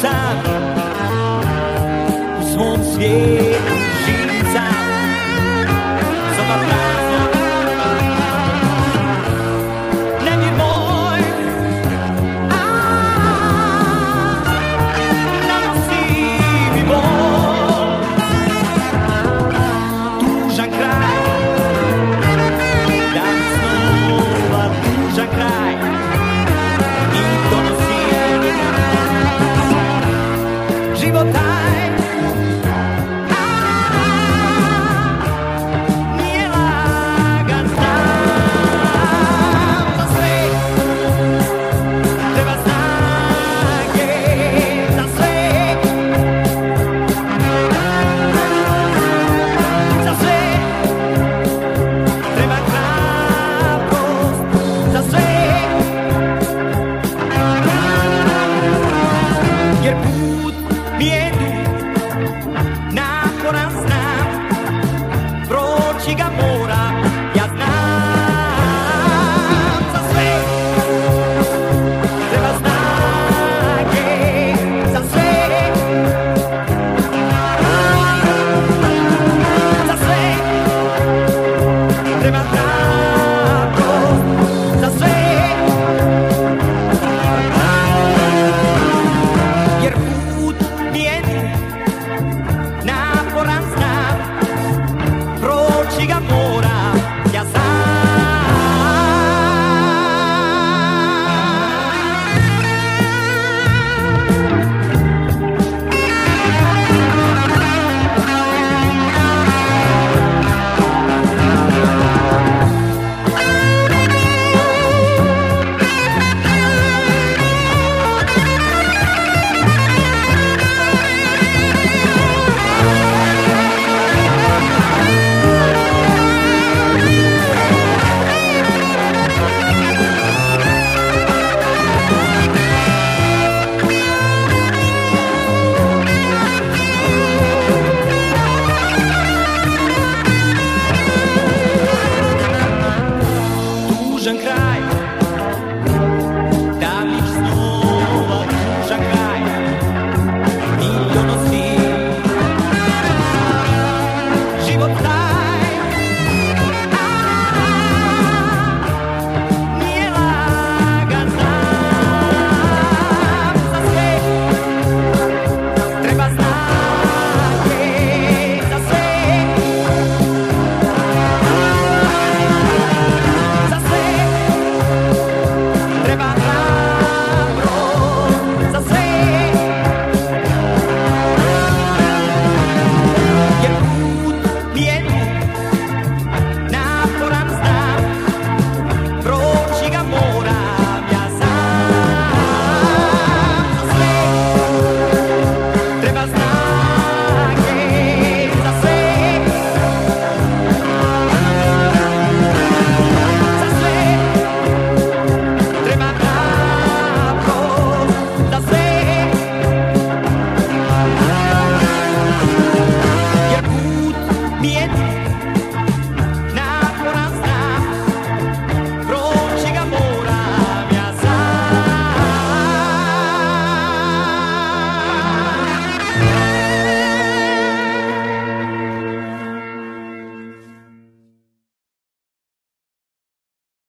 passado, os rumos que gut, miedo.